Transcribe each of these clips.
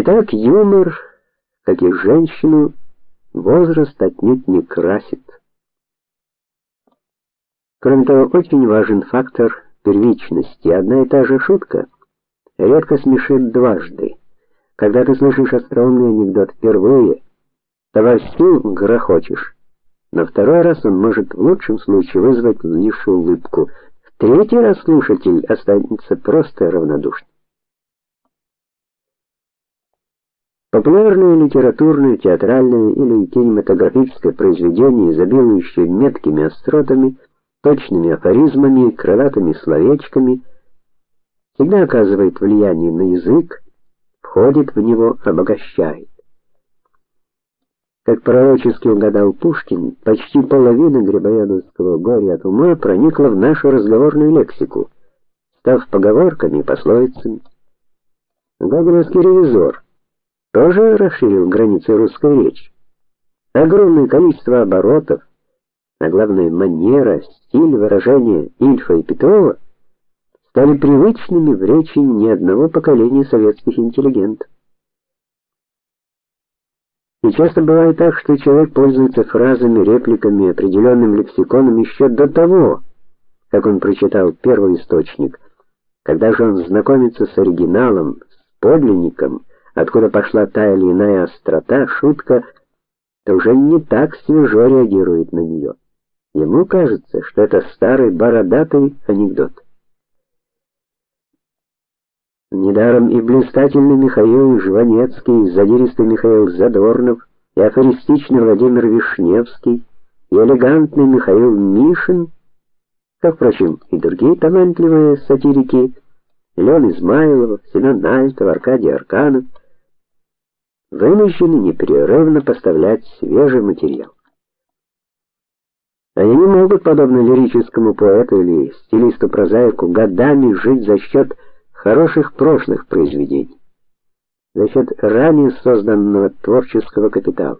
Итак, юмор, как и женщину, возраст отнюдь не красит. Кроме того, очень важен фактор первичности. Одна и та же шутка редко смешит дважды. Когда ты слышишь остроумный анекдот впервые, то вовсю грохочешь. На второй раз он может в лучшем случае вызвать лишь улыбку. В третий раз слушатель останется просто равнодушным. Популярное литературное, театральное или кинематографическое произведение, изобилующее меткими остротами, точными афоризмами, крылатыми словечками, всегда оказывает влияние на язык, входит в него, обогащает. Как пророчески угадал Пушкин, почти половина грибоедовского горя от ума проникла в нашу разговорную лексику, став поговорками и пословицами. Гоголевский ревизор тоже расширил границы русской речи. Огромное количество оборотов, а главное манера, стиль выражения Ильфа и Петрова стали привычными в речи ни одного поколения советских интеллигентов. И часто бывает так, что человек пользуется фразами, репликами, определенным лексиконом еще до того, как он прочитал первый источник. Когда же он знакомится с оригиналом, с подлинником, откуда пошла та или иная острота, шутка, то уже не так свежо реагирует на нее. Ему кажется, что это старый бородатый анекдот. Недаром и блистательный Михаил Жванецкий, задиристый Михаил Задорнов, и афористичный Владимир Вишневский, и элегантный Михаил Мишин, как, впрочем, и другие талантливые сатирики, Леон Измайлов, Семен Нальтов, Аркадий Арканов, вынуждены непрерывно поставлять свежий материал. Они не могут, подобно лирическому поэту или стилисту-прозаику, годами жить за счет хороших прошлых произведений, за счет ранее созданного творческого капитала.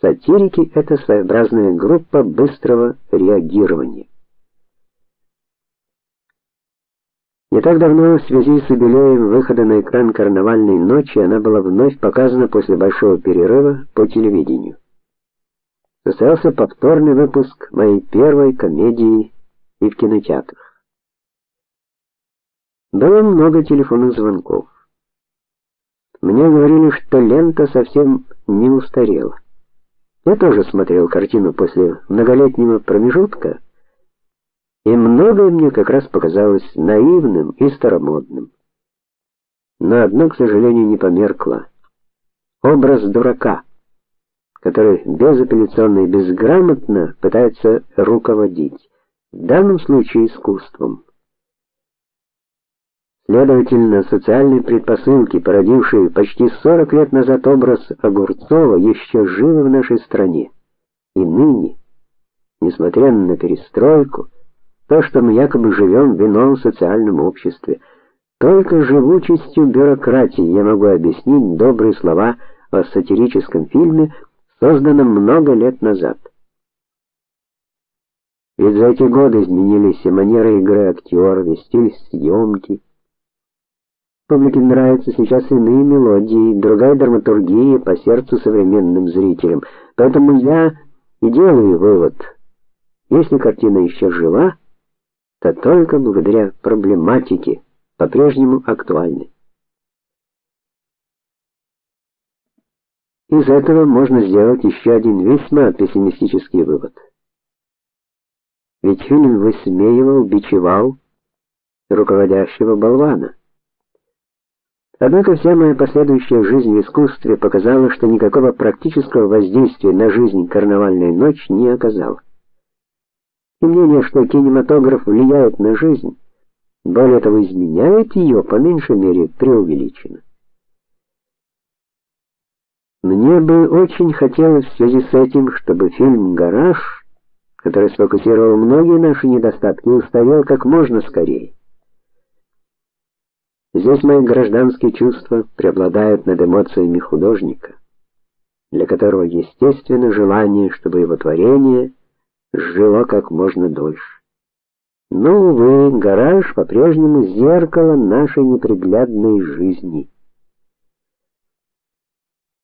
Сатирики это своеобразная группа быстрого реагирования. Не так давно в связи с юбилеем выхода на экран карнавальной ночи она была вновь показана после большого перерыва по телевидению. Состоялся повторный выпуск моей первой комедии и в кинотеатрах. Было много телефонных звонков. Мне говорили, что лента совсем не устарела. Я тоже смотрел картину после многолетнего промежутка, и многое мне как раз показалось наивным и старомодным. Но одно, к сожалению, не померкло. Образ дурака, который безапелляционно и безграмотно пытается руководить, в данном случае искусством. Следовательно, социальные предпосылки, породившие почти 40 лет назад образ Огурцова, еще живы в нашей стране. И ныне, несмотря на перестройку, то, что мы якобы живем в ином социальном обществе, только живучестью бюрократии я могу объяснить добрые слова о сатирическом фильме, созданном много лет назад. Ведь за эти годы изменились и манеры игры актеров, и стиль съемки, Публике нравятся сейчас иные мелодии, другая драматургия по сердцу современным зрителям. Поэтому я и делаю вывод: если картина еще жива, то только благодаря проблематике, по-прежнему актуальной. Из этого можно сделать еще один весьма пессимистический вывод. Ведь фильм высмеивал, бичевал руководящего болвана. Однако вся моя последующая жизнь в искусстве показала, что никакого практического воздействия на жизнь карнавальная ночь не оказала. И мнение, что кинематограф влияет на жизнь, более того, изменяет ее, по меньшей мере, преувеличено. Мне бы очень хотелось в связи с этим, чтобы фильм Гараж, который сфокусировал многие наши недостатки, устарел как можно скорее. Здесь мои гражданские чувства преобладают над эмоциями художника, для которого естественно желание, чтобы его творение жило как можно дольше. Но увы, гараж по-прежнему зеркало нашей неприглядной жизни.